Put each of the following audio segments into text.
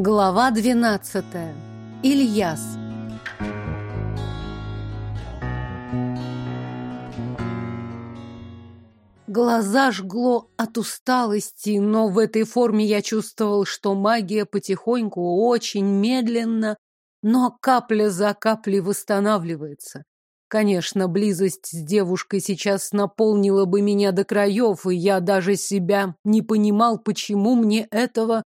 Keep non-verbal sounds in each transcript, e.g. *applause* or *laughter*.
Глава двенадцатая. Ильяс. Глаза жгло от усталости, но в этой форме я чувствовал, что магия потихоньку, очень медленно, но капля за каплей восстанавливается. Конечно, близость с девушкой сейчас наполнила бы меня до краев, и я даже себя не понимал, почему мне этого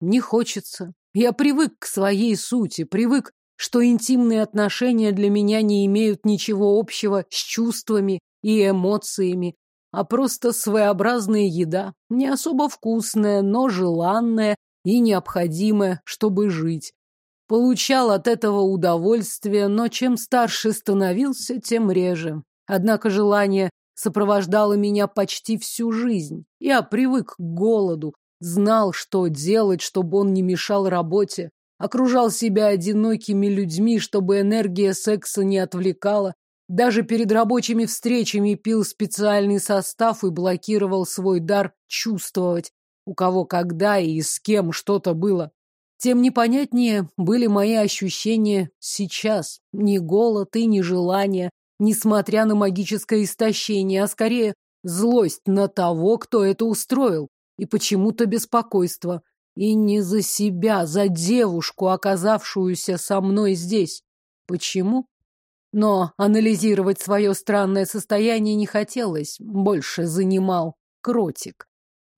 не хочется. Я привык к своей сути, привык, что интимные отношения для меня не имеют ничего общего с чувствами и эмоциями, а просто своеобразная еда, не особо вкусная, но желанная и необходимая, чтобы жить. Получал от этого удовольствие, но чем старше становился, тем реже. Однако желание сопровождало меня почти всю жизнь. Я привык к голоду, знал, что делать, чтобы он не мешал работе, окружал себя одинокими людьми, чтобы энергия секса не отвлекала, даже перед рабочими встречами пил специальный состав и блокировал свой дар чувствовать, у кого когда и с кем что-то было. Тем непонятнее были мои ощущения сейчас. Ни голод и ни желание, несмотря на магическое истощение, а скорее злость на того, кто это устроил, и почему-то беспокойство. И не за себя, за девушку, оказавшуюся со мной здесь. Почему? Но анализировать свое странное состояние не хотелось, больше занимал кротик.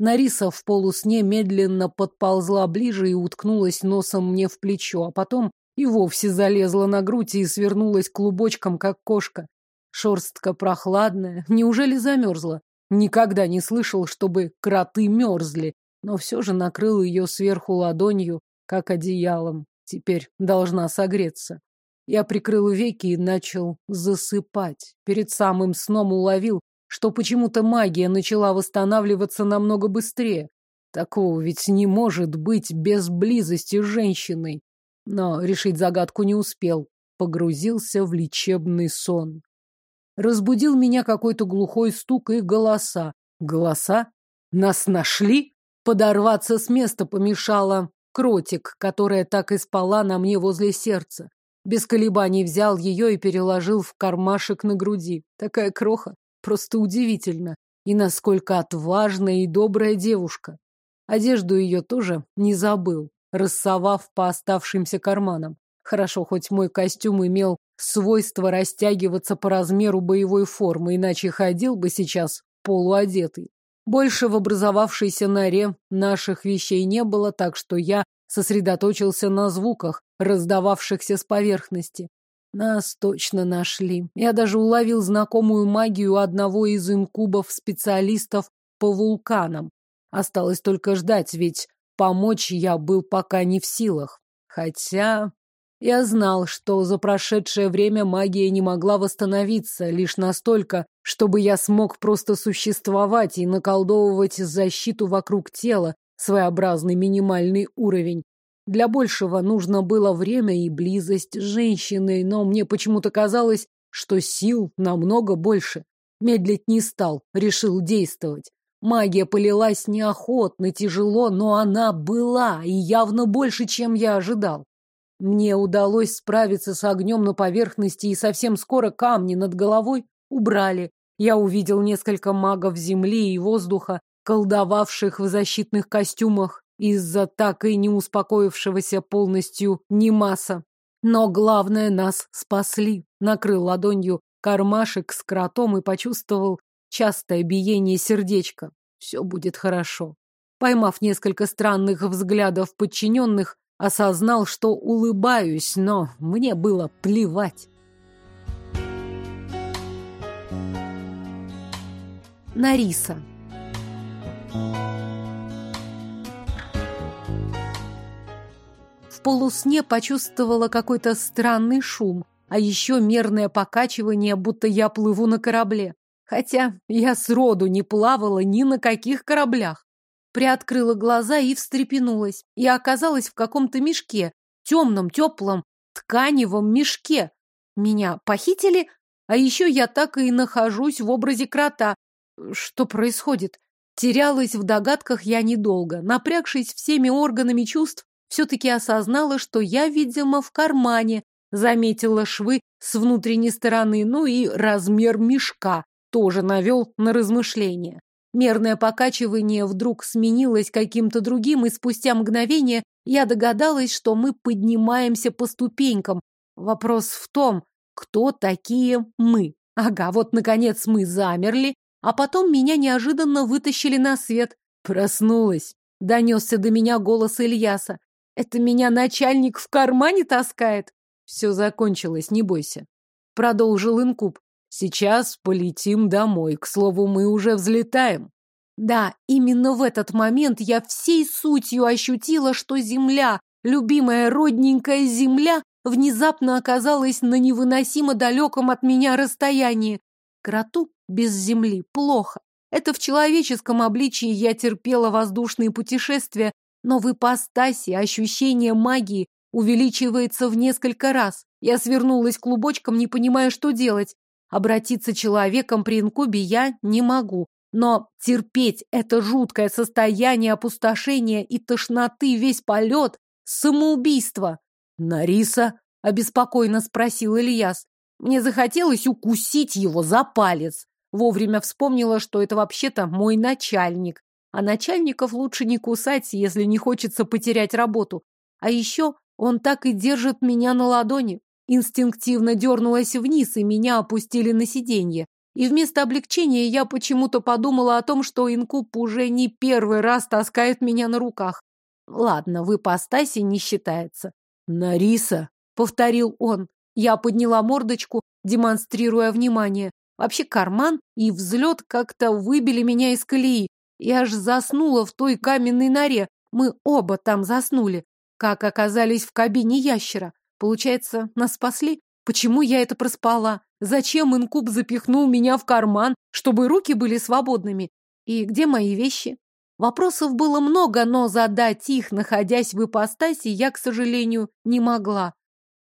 Нариса в полусне медленно подползла ближе и уткнулась носом мне в плечо, а потом и вовсе залезла на грудь и свернулась клубочком, как кошка. Шерстка прохладная, неужели замерзла? Никогда не слышал, чтобы кроты мерзли, но все же накрыл ее сверху ладонью, как одеялом. Теперь должна согреться. Я прикрыл веки и начал засыпать. Перед самым сном уловил, что почему-то магия начала восстанавливаться намного быстрее. Такого ведь не может быть без близости с женщиной. Но решить загадку не успел. Погрузился в лечебный сон. Разбудил меня какой-то глухой стук и голоса. Голоса? Нас нашли? Подорваться с места помешала кротик, которая так и спала на мне возле сердца. Без колебаний взял ее и переложил в кармашек на груди. Такая кроха. Просто удивительно. И насколько отважная и добрая девушка. Одежду ее тоже не забыл, рассовав по оставшимся карманам. Хорошо, хоть мой костюм имел свойство растягиваться по размеру боевой формы, иначе ходил бы сейчас полуодетый. Больше в образовавшейся норе наших вещей не было, так что я сосредоточился на звуках, раздававшихся с поверхности. Нас точно нашли. Я даже уловил знакомую магию одного из инкубов-специалистов по вулканам. Осталось только ждать, ведь помочь я был пока не в силах. Хотя я знал, что за прошедшее время магия не могла восстановиться лишь настолько, чтобы я смог просто существовать и наколдовывать защиту вокруг тела, своеобразный минимальный уровень. Для большего нужно было время и близость с женщиной, но мне почему-то казалось, что сил намного больше. Медлить не стал, решил действовать. Магия полилась неохотно, тяжело, но она была, и явно больше, чем я ожидал. Мне удалось справиться с огнем на поверхности, и совсем скоро камни над головой убрали. Я увидел несколько магов земли и воздуха, колдовавших в защитных костюмах из-за так и не успокоившегося полностью Немаса. Но главное, нас спасли. Накрыл ладонью кармашек с кротом и почувствовал частое биение сердечка. Все будет хорошо. Поймав несколько странных взглядов подчиненных, осознал, что улыбаюсь, но мне было плевать. Нариса. В полусне почувствовала какой-то странный шум, а еще мерное покачивание, будто я плыву на корабле. Хотя я сроду не плавала ни на каких кораблях. Приоткрыла глаза и встрепенулась. Я оказалась в каком-то мешке, темном, теплом, тканевом мешке. Меня похитили, а еще я так и нахожусь в образе крота. Что происходит? Терялась в догадках я недолго. Напрягшись всеми органами чувств, все-таки осознала, что я, видимо, в кармане, заметила швы с внутренней стороны, ну и размер мешка тоже навел на размышления. Мерное покачивание вдруг сменилось каким-то другим, и спустя мгновение я догадалась, что мы поднимаемся по ступенькам. Вопрос в том, кто такие мы. Ага, вот, наконец, мы замерли, а потом меня неожиданно вытащили на свет. Проснулась. Донесся до меня голос Ильяса. Это меня начальник в кармане таскает? Все закончилось, не бойся. Продолжил инкуб. Сейчас полетим домой. К слову, мы уже взлетаем. Да, именно в этот момент я всей сутью ощутила, что земля, любимая родненькая земля, внезапно оказалась на невыносимо далеком от меня расстоянии. Кроту без земли плохо. Это в человеческом обличии я терпела воздушные путешествия, но в ипостаси ощущение магии увеличивается в несколько раз. Я свернулась клубочком, не понимая, что делать. Обратиться человеком при инкубе я не могу. Но терпеть это жуткое состояние опустошения и тошноты весь полет — самоубийство. «Нариса?» — обеспокоенно спросил Ильяс. Мне захотелось укусить его за палец. Вовремя вспомнила, что это вообще-то мой начальник. А начальников лучше не кусать, если не хочется потерять работу. А еще он так и держит меня на ладони. Инстинктивно дернулась вниз, и меня опустили на сиденье. И вместо облегчения я почему-то подумала о том, что инкуб уже не первый раз таскает меня на руках. Ладно, в ипостаси не считается. «Нариса!» — повторил он. Я подняла мордочку, демонстрируя внимание. Вообще карман и взлет как-то выбили меня из колеи. Я аж заснула в той каменной норе. Мы оба там заснули. Как оказались в кабине ящера? Получается, нас спасли? Почему я это проспала? Зачем инкуб запихнул меня в карман, чтобы руки были свободными? И где мои вещи? Вопросов было много, но задать их, находясь в ипостаси, я, к сожалению, не могла.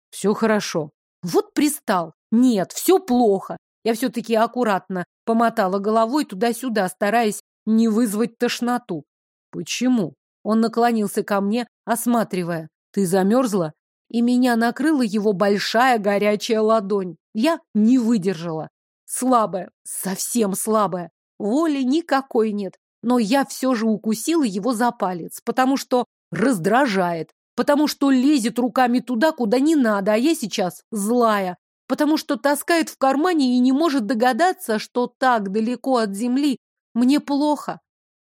Все хорошо. Вот пристал. Нет, все плохо. Я все-таки аккуратно помотала головой туда-сюда, стараясь не вызвать тошноту. Почему? Он наклонился ко мне, осматривая. Ты замерзла? И меня накрыла его большая горячая ладонь. Я не выдержала. Слабая, совсем слабая. Воли никакой нет. Но я все же укусила его за палец, потому что раздражает, потому что лезет руками туда, куда не надо, а я сейчас злая, потому что таскает в кармане и не может догадаться, что так далеко от земли мне плохо.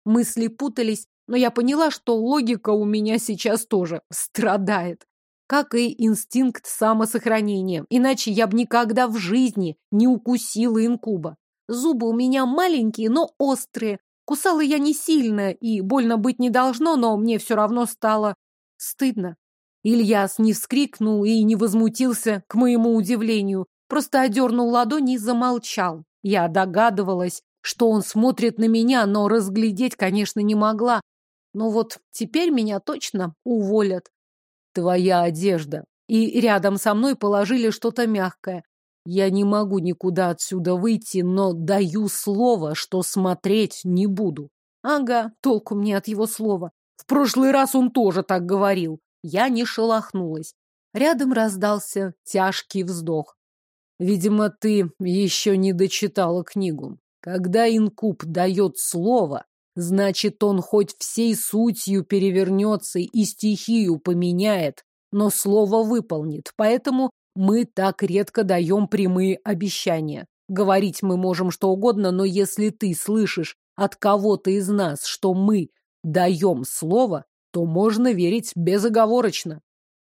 Мысли путались, но я поняла, что логика у меня сейчас тоже страдает. Как и инстинкт самосохранения. Иначе я бы никогда в жизни не укусила инкуба. Зубы у меня маленькие, но острые. Кусала я не сильно, и больно быть не должно, но мне все равно стало стыдно. Ильяс не вскрикнул и не возмутился, к моему удивлению. Просто одернул ладони и замолчал. Я догадывалась, что он смотрит на меня, но разглядеть, конечно, не могла. Но вот теперь меня точно уволят. Твоя одежда. И рядом со мной положили что-то мягкое. Я не могу никуда отсюда выйти, но даю слово, что смотреть не буду. Ага, толку мне от его слова. В прошлый раз он тоже так говорил. Я не шелохнулась. Рядом раздался тяжкий вздох. Видимо, ты еще не дочитала книгу. Когда инкуб дает слово, значит, он хоть всей сутью перевернется и стихию поменяет, но слово выполнит. Поэтому мы так редко даем прямые обещания. Говорить мы можем что угодно, но если ты слышишь от кого-то из нас, что мы даем слово, то можно верить безоговорочно.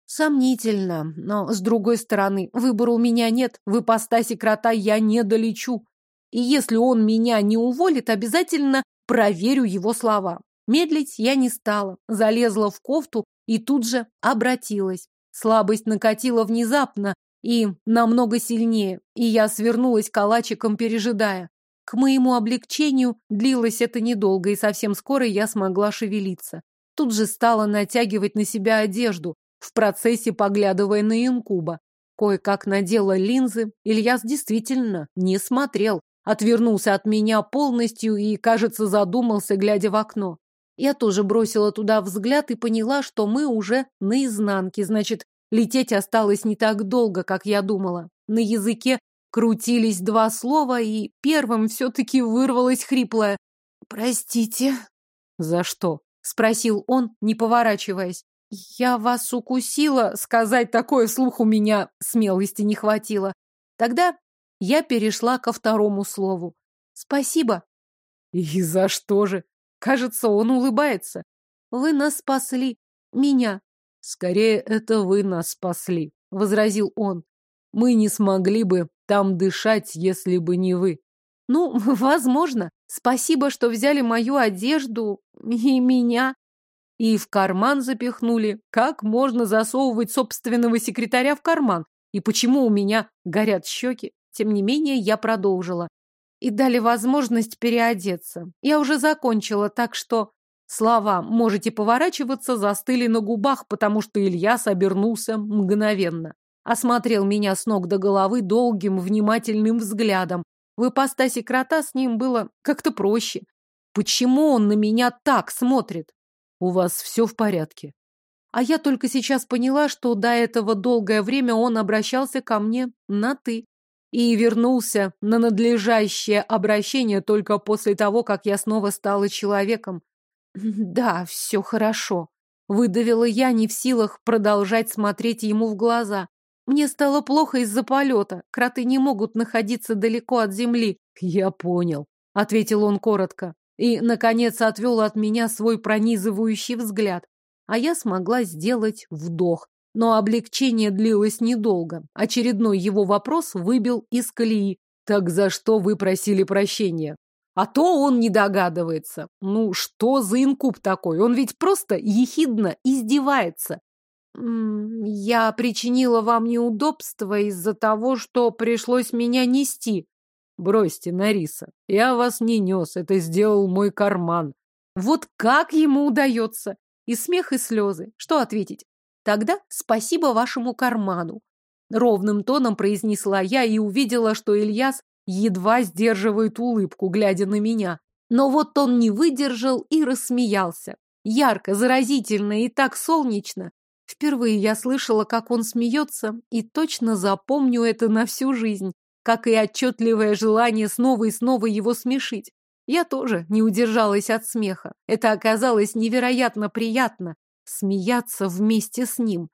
Сомнительно, но, с другой стороны, выбора у меня нет, в ипостаси крота я не долечу. И если он меня не уволит, обязательно проверю его слова. Медлить я не стала, залезла в кофту и тут же обратилась. Слабость накатила внезапно и намного сильнее, и я свернулась калачиком, пережидая. К моему облегчению длилось это недолго, и совсем скоро я смогла шевелиться. Тут же стала натягивать на себя одежду, в процессе поглядывая на инкуба. Кое-как надела линзы, Ильяс действительно не смотрел, отвернулся от меня полностью и, кажется, задумался, глядя в окно. Я тоже бросила туда взгляд и поняла, что мы уже на изнанке, значит, лететь осталось не так долго, как я думала. На языке крутились два слова, и первым все-таки вырвалось хриплое «Простите». «За что?» — спросил он, не поворачиваясь. «Я вас укусила, сказать такое вслух у меня смелости не хватило. Тогда я перешла ко второму слову. Спасибо. И за что же? Кажется, он улыбается. Вы нас спасли. Меня. Скорее, это вы нас спасли, возразил он. Мы не смогли бы там дышать, если бы не вы. Ну, *laughs* возможно. Спасибо, что взяли мою одежду и меня. И в карман запихнули. Как можно засовывать собственного секретаря в карман? И почему у меня горят щеки? Тем не менее, я продолжила. И дали возможность переодеться. Я уже закончила, так что слова «можете поворачиваться» застыли на губах, потому что Ильяс обернулся мгновенно. Осмотрел меня с ног до головы долгим, внимательным взглядом. В ипостаси крота с ним было как-то проще. Почему он на меня так смотрит? У вас все в порядке. А я только сейчас поняла, что до этого долгое время он обращался ко мне на «ты» и вернулся на надлежащее обращение только после того, как я снова стала человеком. *laughs* Да, все хорошо. Выдавила я, не в силах продолжать смотреть ему в глаза. Мне стало плохо из-за полета. Кроты не могут находиться далеко от земли. Я понял, ответил он коротко. И, наконец, отвел от меня свой пронизывающий взгляд. А я смогла сделать вдох. Но облегчение длилось недолго. Очередной его вопрос выбил из колеи. «Так за что вы просили прощения?» А то он не догадывается. Ну, что за инкуб такой? Он ведь просто ехидно издевается. Я причинила вам неудобства из-за того, что пришлось меня нести. Бросьте, Нариса, я вас не нес, это сделал мой карман. Вот как ему удается? И смех, и слезы. Что ответить? Тогда спасибо вашему карману. Ровным тоном произнесла я и увидела, что Ильяс едва сдерживает улыбку, глядя на меня. Но вот он не выдержал и рассмеялся. Ярко, заразительно и так солнечно. Впервые я слышала, как он смеется, и точно запомню это на всю жизнь, как и отчетливое желание снова и снова его смешить. Я тоже не удержалась от смеха. Это оказалось невероятно приятно, смеяться вместе с ним.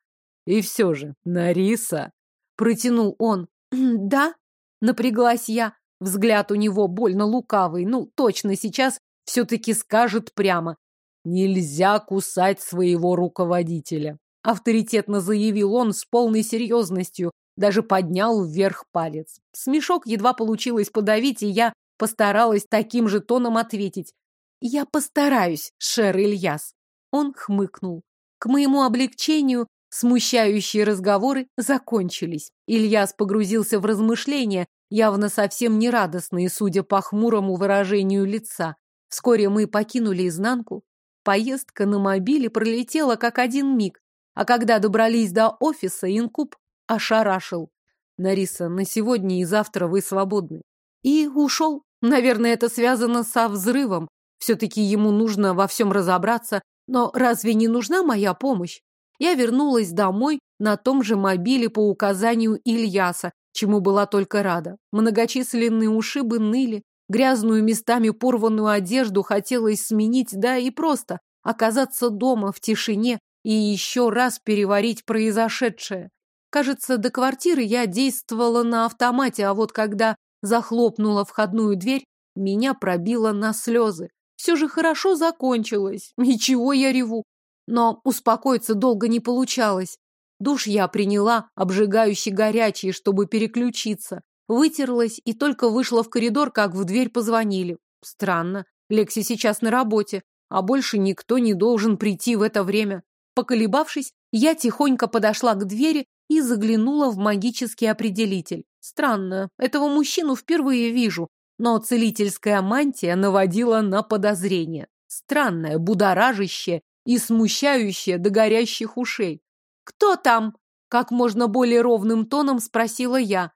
И все же, Нариса, протянул он. *clears throat* Да, напряглась я. Взгляд у него больно лукавый. Ну, точно сейчас все-таки скажет прямо. Нельзя кусать своего руководителя. Авторитетно заявил он с полной серьезностью, даже поднял вверх палец. Смешок едва получилось подавить, и я постаралась таким же тоном ответить. «Я постараюсь, Шер Ильяс». Он хмыкнул. К моему облегчению смущающие разговоры закончились. Ильяс погрузился в размышления, явно совсем нерадостные, судя по хмурому выражению лица. Вскоре мы покинули изнанку. Поездка на мобиле пролетела как один миг, а когда добрались до офиса, инкуб ошарашил. Нариса, на сегодня и завтра вы свободны. И ушел. Наверное, это связано со взрывом. Все-таки ему нужно во всем разобраться, но разве не нужна моя помощь? Я вернулась домой на том же мобиле по указанию Ильяса, чему была только рада. Многочисленные ушибы ныли, грязную местами порванную одежду хотелось сменить, да и просто оказаться дома в тишине и еще раз переварить произошедшее. Кажется, до квартиры я действовала на автомате, а вот когда захлопнула входную дверь, меня пробило на слезы. Все же хорошо закончилось. *laughs* Ничего я реву. Но успокоиться долго не получалось. Душ я приняла, обжигающий горячий, чтобы переключиться. Вытерлась и только вышла в коридор, как в дверь позвонили. Странно. Лекси сейчас на работе, а больше никто не должен прийти в это время. Поколебавшись, я тихонько подошла к двери и заглянула в магический определитель. Странно, этого мужчину впервые вижу, но целительская мантия наводила на подозрение. Странное, будоражащее и смущающее до горящих ушей. «Кто там?» — как можно более ровным тоном спросила я.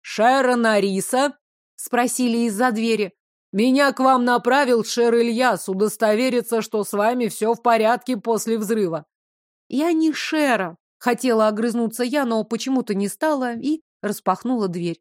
«Шайра Нариса?» — спросили из-за двери. Меня к вам направил Шер Ильяс удостовериться, что с вами все в порядке после взрыва. Я не Шера. Хотела огрызнуться я, но почему-то не стала и распахнула дверь.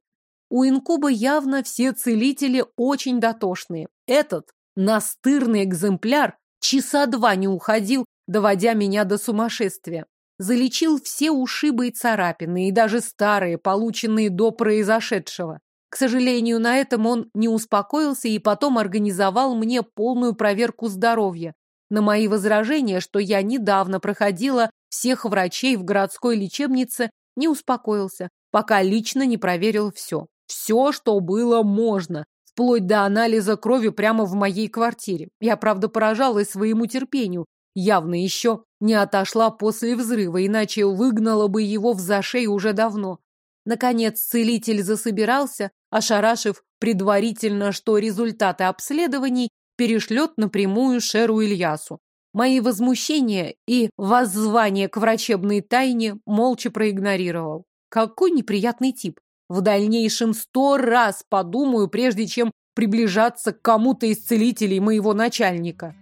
У инкуба явно все целители очень дотошные. Этот настырный экземпляр часа два не уходил, доводя меня до сумасшествия. Залечил все ушибы и царапины, и даже старые, полученные до произошедшего. К сожалению, на этом он не успокоился и потом организовал мне полную проверку здоровья. На мои возражения, что я недавно проходила всех врачей в городской лечебнице, не успокоился, пока лично не проверил все. Все, что было можно, вплоть до анализа крови прямо в моей квартире. Я, правда, поражалась своему терпению. Явно еще не отошла после взрыва, иначе выгнала бы его в зашей уже давно. Наконец целитель засобирался, ошарашив предварительно, что результаты обследований перешлет напрямую Шеру Ильясу. Мои возмущения и воззвания к врачебной тайне молча проигнорировал. Какой неприятный тип. В дальнейшем сто раз подумаю, прежде чем приближаться к кому-то из целителей моего начальника.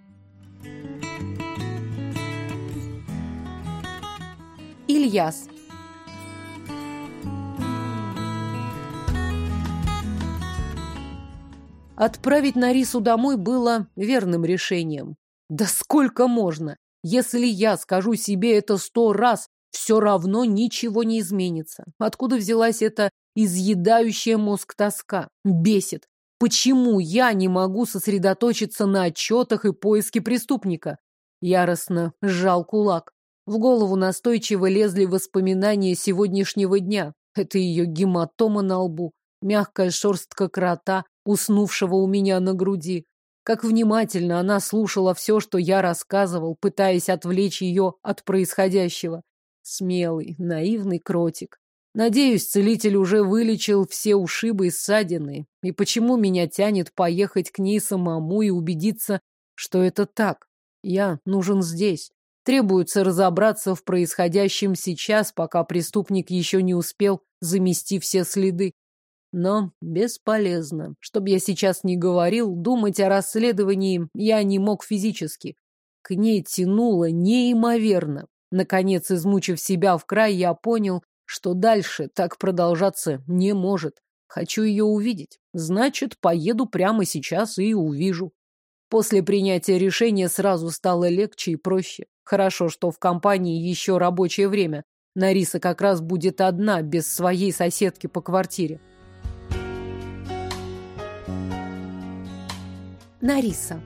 Ильяс Отправить Нарису домой было верным решением. Да сколько можно? Если я скажу себе это сто раз, все равно ничего не изменится. Откуда взялась эта изъедающая мозг тоска? Бесит. Почему я не могу сосредоточиться на отчетах и поиске преступника? Яростно сжал кулак. В голову настойчиво лезли воспоминания сегодняшнего дня. Это ее гематома на лбу, мягкая шерстка крота, уснувшего у меня на груди. Как внимательно она слушала все, что я рассказывал, пытаясь отвлечь ее от происходящего. Смелый, наивный кротик. Надеюсь, целитель уже вылечил все ушибы и ссадины. И почему меня тянет поехать к ней самому и убедиться, что это так? Я нужен здесь. Требуется разобраться в происходящем сейчас, пока преступник еще не успел замести все следы. Но бесполезно. Чтоб я сейчас не говорил, думать о расследовании я не мог физически. К ней тянуло неимоверно. Наконец, измучив себя в край, я понял, что дальше так продолжаться не может. Хочу ее увидеть. Значит, поеду прямо сейчас и увижу. После принятия решения сразу стало легче и проще. Хорошо, что в компании еще рабочее время. Нариса как раз будет одна, без своей соседки по квартире. Нариса.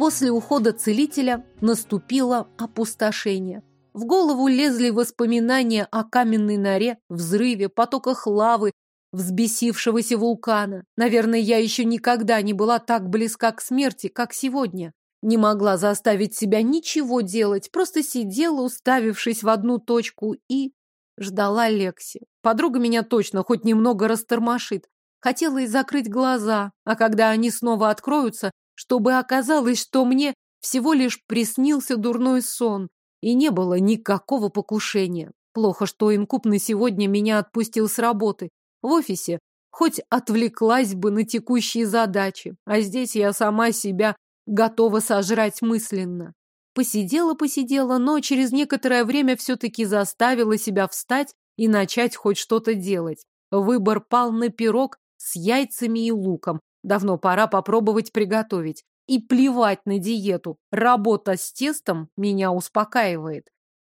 После ухода целителя наступило опустошение. В голову лезли воспоминания о каменной норе, взрыве, потоках лавы, взбесившегося вулкана. Наверное, я еще никогда не была так близка к смерти, как сегодня. Не могла заставить себя ничего делать, просто сидела, уставившись в одну точку, и ждала Лекси. Подруга меня точно хоть немного растормошит. Хотела и закрыть глаза, а когда они снова откроются, чтобы оказалось, что мне всего лишь приснился дурной сон, и не было никакого покушения. Плохо, что инкуб на сегодня меня отпустил с работы. В офисе хоть отвлеклась бы на текущие задачи, а здесь я сама себя готова сожрать мысленно. Посидела-посидела, но через некоторое время все-таки заставила себя встать и начать хоть что-то делать. Выбор пал на пирог с яйцами и луком. Давно пора попробовать приготовить. И плевать на диету. Работа с тестом меня успокаивает.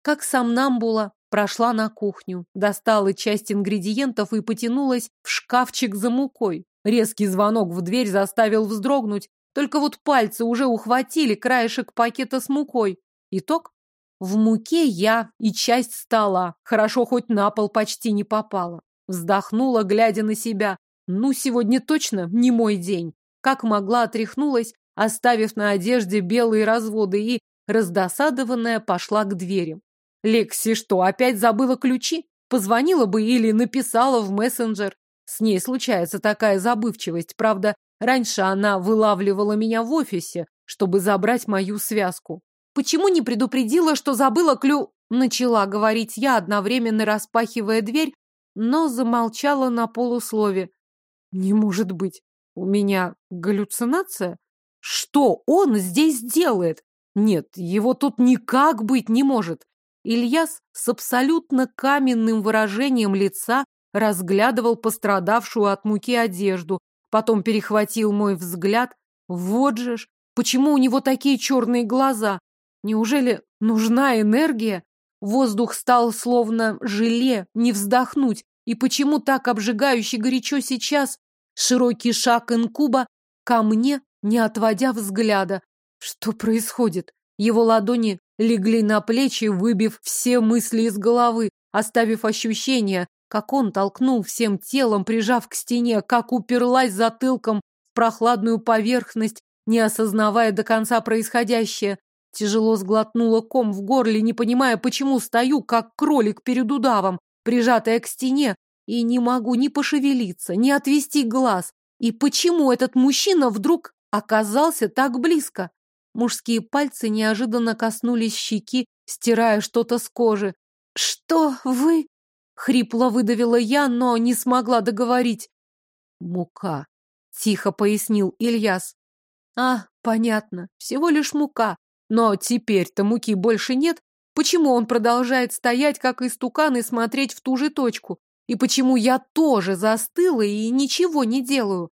Как сомнамбула, прошла на кухню, достала часть ингредиентов и потянулась в шкафчик за мукой. Резкий звонок в дверь заставил вздрогнуть, только вот пальцы уже ухватили краешек пакета с мукой. Итог? В муке я и часть стола. Хорошо, хоть на пол почти не попала. Вздохнула, глядя на себя. Ну, сегодня точно не мой день. Как могла, отряхнулась, оставив на одежде белые разводы и, раздосадованная, пошла к двери. Лекси что, опять забыла ключи? Позвонила бы или написала в мессенджер. С ней случается такая забывчивость. Правда, раньше она вылавливала меня в офисе, чтобы забрать мою связку. Почему не предупредила, что забыла клю... Начала говорить я, одновременно распахивая дверь, но замолчала на полуслове. Не может быть. У меня галлюцинация? Что он здесь делает? Нет, его тут никак быть не может. Ильяс с абсолютно каменным выражением лица разглядывал пострадавшую от муки одежду, потом перехватил мой взгляд. Вот же ж, почему у него такие черные глаза? Неужели нужна энергия? Воздух стал словно желе, не вздохнуть. И почему так обжигающе горячо сейчас? Широкий шаг инкуба ко мне, не отводя взгляда. Что происходит? Его ладони легли на плечи, выбив все мысли из головы, оставив ощущение, как он толкнул всем телом, прижав к стене, как уперлась затылком в прохладную поверхность, не осознавая до конца происходящее. Тяжело сглотнула ком в горле, не понимая, почему стою, как кролик перед удавом, прижатая к стене, и не могу ни пошевелиться, ни отвести глаз. И почему этот мужчина вдруг оказался так близко? Мужские пальцы неожиданно коснулись щеки, стирая что-то с кожи. «Что вы?» — хрипло выдавила я, но не смогла договорить. «Мука», — тихо пояснил Ильяс. «А, понятно, всего лишь мука. Но теперь-то муки больше нет. Почему он продолжает стоять, как истукан, и смотреть в ту же точку? И почему я тоже застыла и ничего не делаю?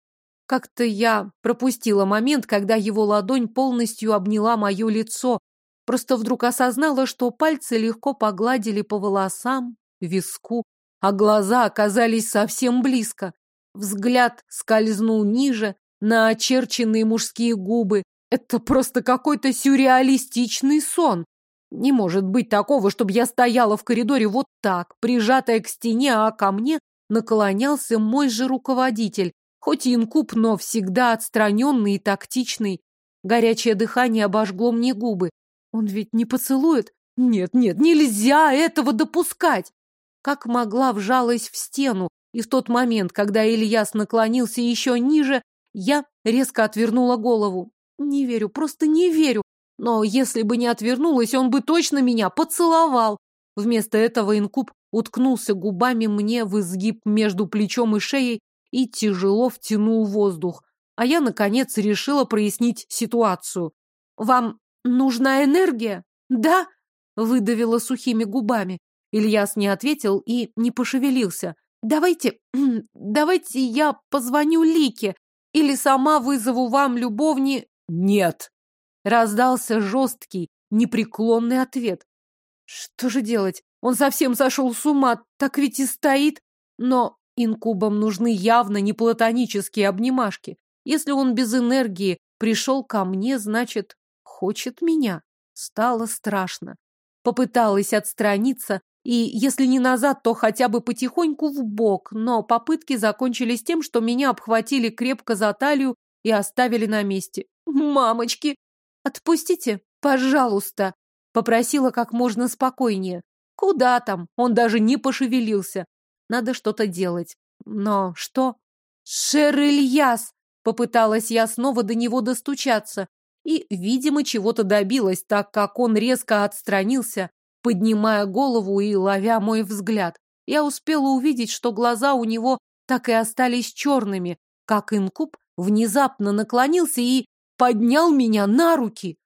Как-то я пропустила момент, когда его ладонь полностью обняла мое лицо. Просто вдруг осознала, что пальцы легко погладили по волосам, виску, а глаза оказались совсем близко. Взгляд скользнул ниже, на очерченные мужские губы. Это просто какой-то сюрреалистичный сон. Не может быть такого, чтобы я стояла в коридоре вот так, прижатая к стене, а ко мне наклонялся мой же руководитель, хоть и инкуб, но всегда отстраненный и тактичный. Горячее дыхание обожгло мне губы. Он ведь не поцелует? Нет, нет, нельзя этого допускать! Как могла вжалась в стену, и в тот момент, когда Ильяс наклонился еще ниже, я резко отвернула голову. Не верю, просто не верю. Но если бы не отвернулась, он бы точно меня поцеловал. Вместо этого инкуб уткнулся губами мне в изгиб между плечом и шеей и тяжело втянул воздух. А я, наконец, решила прояснить ситуацию. «Вам нужна энергия?» «Да?» — выдавила сухими губами. Ильяс не ответил и не пошевелился. «Давайте, *clears throat* давайте я позвоню Лике или сама вызову вам любовни...» «Нет!» Раздался жесткий, непреклонный ответ. Что же делать? Он совсем сошел с ума, так ведь и стоит. Но инкубам нужны явно не платонические обнимашки. Если он без энергии пришел ко мне, значит, хочет меня. Стало страшно. Попыталась отстраниться, и если не назад, то хотя бы потихоньку в бок, но попытки закончились тем, что меня обхватили крепко за талию и оставили на месте. «Мамочки!» «Отпустите, пожалуйста!» — попросила как можно спокойнее. «Куда там?» Он даже не пошевелился. Надо что-то делать. Но что? «Шер Ильяс!» — попыталась я снова до него достучаться. И, видимо, чего-то добилась, так как он резко отстранился, поднимая голову и ловя мой взгляд. Я успела увидеть, что глаза у него так и остались черными, как инкуб внезапно наклонился и поднял меня на руки.